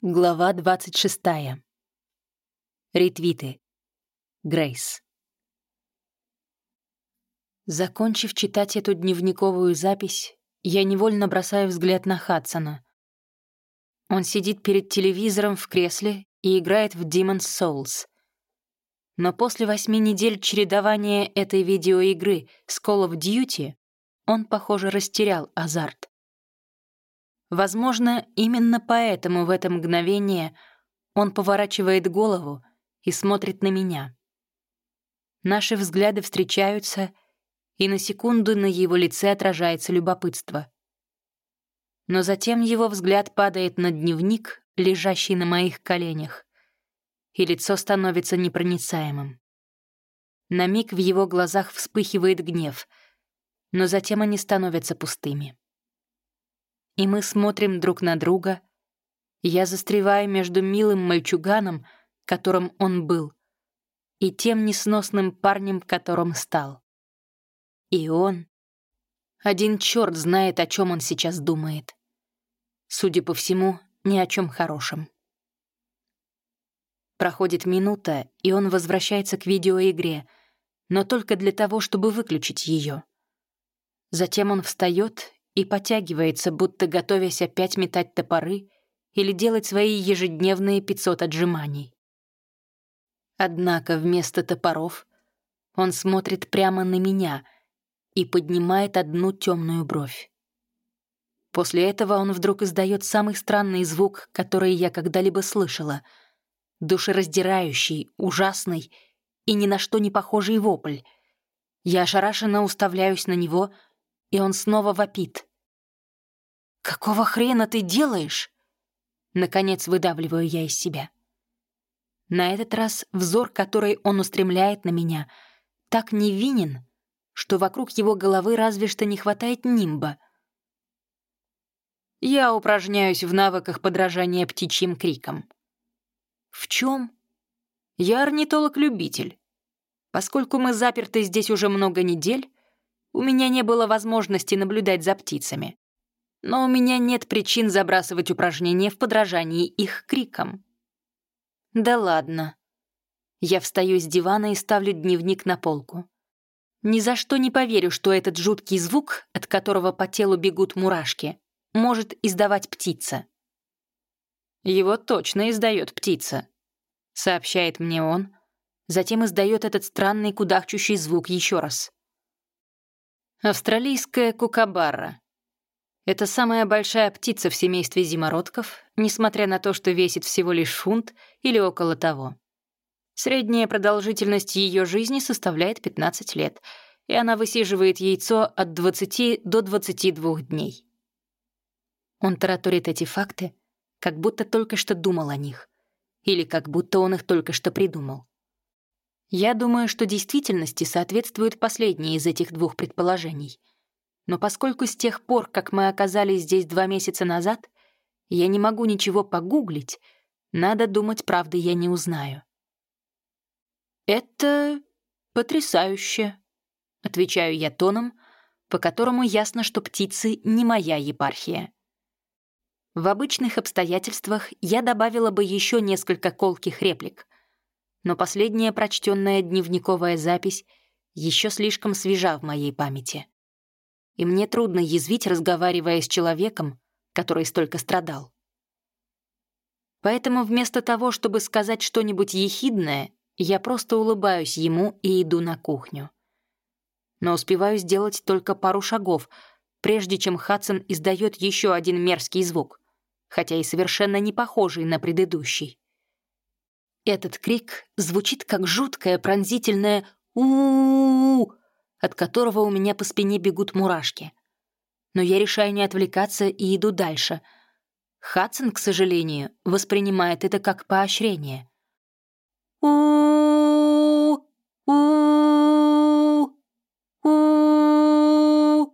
Глава 26. Ретвиты. Грейс. Закончив читать эту дневниковую запись, я невольно бросаю взгляд на Хадсона. Он сидит перед телевизором в кресле и играет в Demon's Souls. Но после восьми недель чередования этой видеоигры с Call of Duty он, похоже, растерял азарт. Возможно, именно поэтому в это мгновение он поворачивает голову и смотрит на меня. Наши взгляды встречаются, и на секунду на его лице отражается любопытство. Но затем его взгляд падает на дневник, лежащий на моих коленях, и лицо становится непроницаемым. На миг в его глазах вспыхивает гнев, но затем они становятся пустыми и мы смотрим друг на друга. Я застреваю между милым мальчуганом, которым он был, и тем несносным парнем, которым стал. И он... Один черт знает, о чем он сейчас думает. Судя по всему, ни о чем хорошем. Проходит минута, и он возвращается к видеоигре, но только для того, чтобы выключить ее. Затем он встает и потягивается, будто готовясь опять метать топоры или делать свои ежедневные 500 отжиманий. Однако вместо топоров он смотрит прямо на меня и поднимает одну темную бровь. После этого он вдруг издает самый странный звук, который я когда-либо слышала. Душераздирающий, ужасный и ни на что не похожий вопль. Я ошарашенно уставляюсь на него, и он снова вопит. «Какого хрена ты делаешь?» Наконец выдавливаю я из себя. На этот раз взор, который он устремляет на меня, так невинен, что вокруг его головы разве что не хватает нимба. Я упражняюсь в навыках подражания птичьим крикам. В чем? Я орнитолог-любитель. Поскольку мы заперты здесь уже много недель, у меня не было возможности наблюдать за птицами но у меня нет причин забрасывать упражнения в подражании их крикам. Да ладно. Я встаю с дивана и ставлю дневник на полку. Ни за что не поверю, что этот жуткий звук, от которого по телу бегут мурашки, может издавать птица. Его точно издает птица, сообщает мне он, затем издает этот странный кудахчущий звук еще раз. Австралийская кукабара. Это самая большая птица в семействе зимородков, несмотря на то, что весит всего лишь фунт или около того. Средняя продолжительность ее жизни составляет 15 лет, и она высиживает яйцо от 20 до 22 дней. Он тараторит эти факты, как будто только что думал о них, или как будто он их только что придумал. Я думаю, что действительности соответствует последнее из этих двух предположений — но поскольку с тех пор, как мы оказались здесь два месяца назад, я не могу ничего погуглить, надо думать, правды я не узнаю. «Это потрясающе», — отвечаю я тоном, по которому ясно, что птицы не моя епархия. В обычных обстоятельствах я добавила бы еще несколько колких реплик, но последняя прочтенная дневниковая запись еще слишком свежа в моей памяти и мне трудно язвить, разговаривая с человеком, который столько страдал. Поэтому вместо того, чтобы сказать что-нибудь ехидное, я просто улыбаюсь ему и иду на кухню. Но успеваю сделать только пару шагов, прежде чем Хадсон издает еще один мерзкий звук, хотя и совершенно не похожий на предыдущий. Этот крик звучит как жуткое пронзительное у, -у, -у, -у от которого у меня по спине бегут мурашки. Но я решаю не отвлекаться и иду дальше. Хадсон, к сожалению, воспринимает это как поощрение. у у у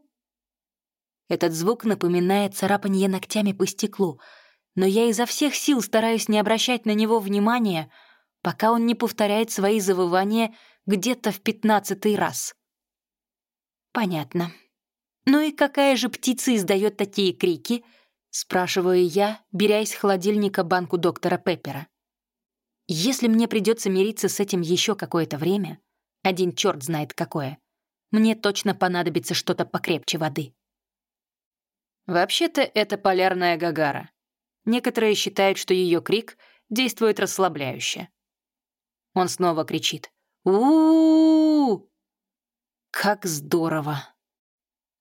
Этот звук напоминает царапанье ногтями по стеклу, но я изо всех сил стараюсь не обращать на него внимания, пока он не повторяет свои завывания где-то в пятнадцатый раз. Понятно. Ну и какая же птица издает такие крики? Спрашиваю я, беря из холодильника банку доктора Пеппера. Если мне придется мириться с этим еще какое-то время, один черт знает какое, мне точно понадобится что-то покрепче воды. Вообще-то это полярная гагара. Некоторые считают, что ее крик действует расслабляюще. Он снова кричит. у у, -у! Как здорово!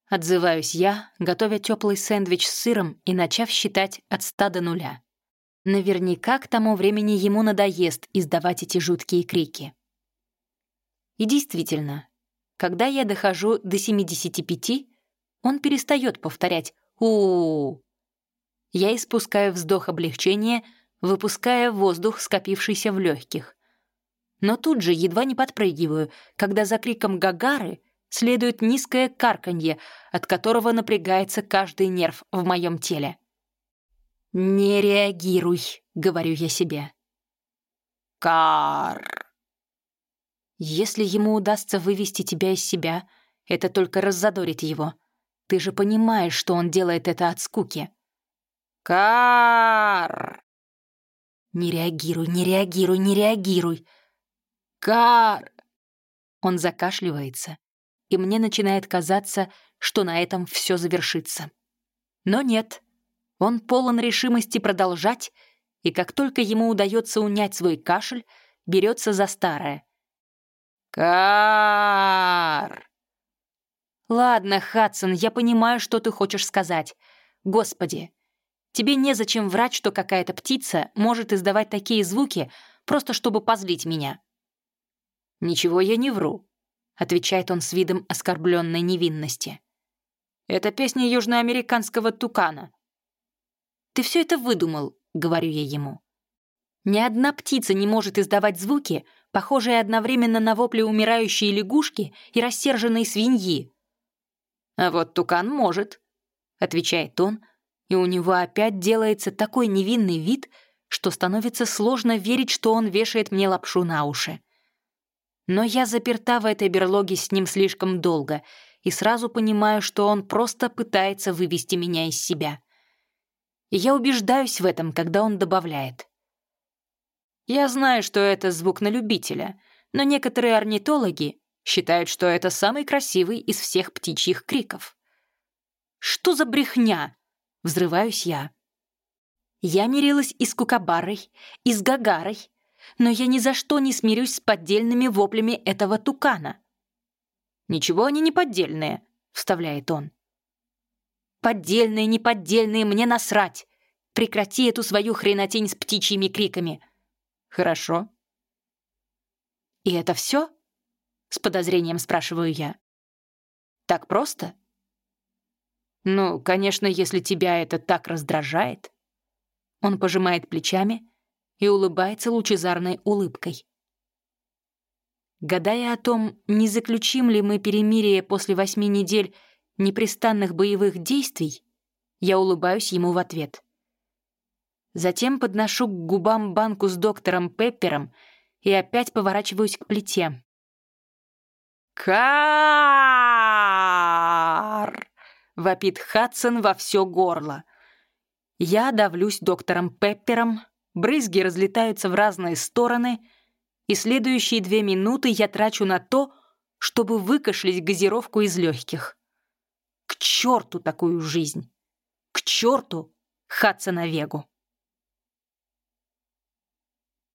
Отзываюсь я, готовя теплый сэндвич с сыром и начав считать от ста до нуля. Наверняка к тому времени ему надоест издавать эти жуткие крики. И действительно, когда я дохожу до 75, он перестает повторять у, -у, -у. Я испускаю вздох облегчения, выпуская воздух, скопившийся в легких. Но тут же едва не подпрыгиваю, когда за криком Гагары следует низкое карканье, от которого напрягается каждый нерв в моем теле. «Не реагируй», — говорю я себе. «Кар!» Если ему удастся вывести тебя из себя, это только раззадорит его. Ты же понимаешь, что он делает это от скуки. «Кар!» «Не реагируй, не реагируй, не реагируй!» «Кар!» Он закашливается, и мне начинает казаться, что на этом все завершится. Но нет, он полон решимости продолжать, и как только ему удается унять свой кашель, берется за старое. «Кар!» «Ладно, Хадсон, я понимаю, что ты хочешь сказать. Господи, тебе незачем врать, что какая-то птица может издавать такие звуки, просто чтобы позлить меня». «Ничего я не вру», — отвечает он с видом оскорбленной невинности. «Это песня южноамериканского тукана. «Ты все это выдумал», — говорю я ему. Ни одна птица не может издавать звуки, похожие одновременно на вопли умирающей лягушки и рассерженной свиньи. «А вот тукан может», — отвечает он, и у него опять делается такой невинный вид, что становится сложно верить, что он вешает мне лапшу на уши. Но я заперта в этой берлоге с ним слишком долго и сразу понимаю, что он просто пытается вывести меня из себя и я убеждаюсь в этом, когда он добавляет. Я знаю, что это звук на любителя, но некоторые орнитологи считают, что это самый красивый из всех птичьих криков. «Что за брехня?» — взрываюсь я. Я мирилась и с Кукабарой, и с Гагарой, но я ни за что не смирюсь с поддельными воплями этого тукана. «Ничего они не поддельные», — вставляет он. Поддельные, неподдельные, мне насрать. Прекрати эту свою хренотень с птичьими криками. Хорошо. И это все? С подозрением спрашиваю я. Так просто? Ну, конечно, если тебя это так раздражает. Он пожимает плечами и улыбается лучезарной улыбкой. Гадая о том, не заключим ли мы перемирие после восьми недель непрестанных боевых действий, я улыбаюсь ему в ответ. Затем подношу к губам банку с доктором Пеппером и опять поворачиваюсь к плите. «Кар!» — вопит Хадсон во все горло. Я давлюсь доктором Пеппером, брызги разлетаются в разные стороны, и следующие две минуты я трачу на то, чтобы выкашлять газировку из легких. К черту такую жизнь! К черту Хадсона Вегу!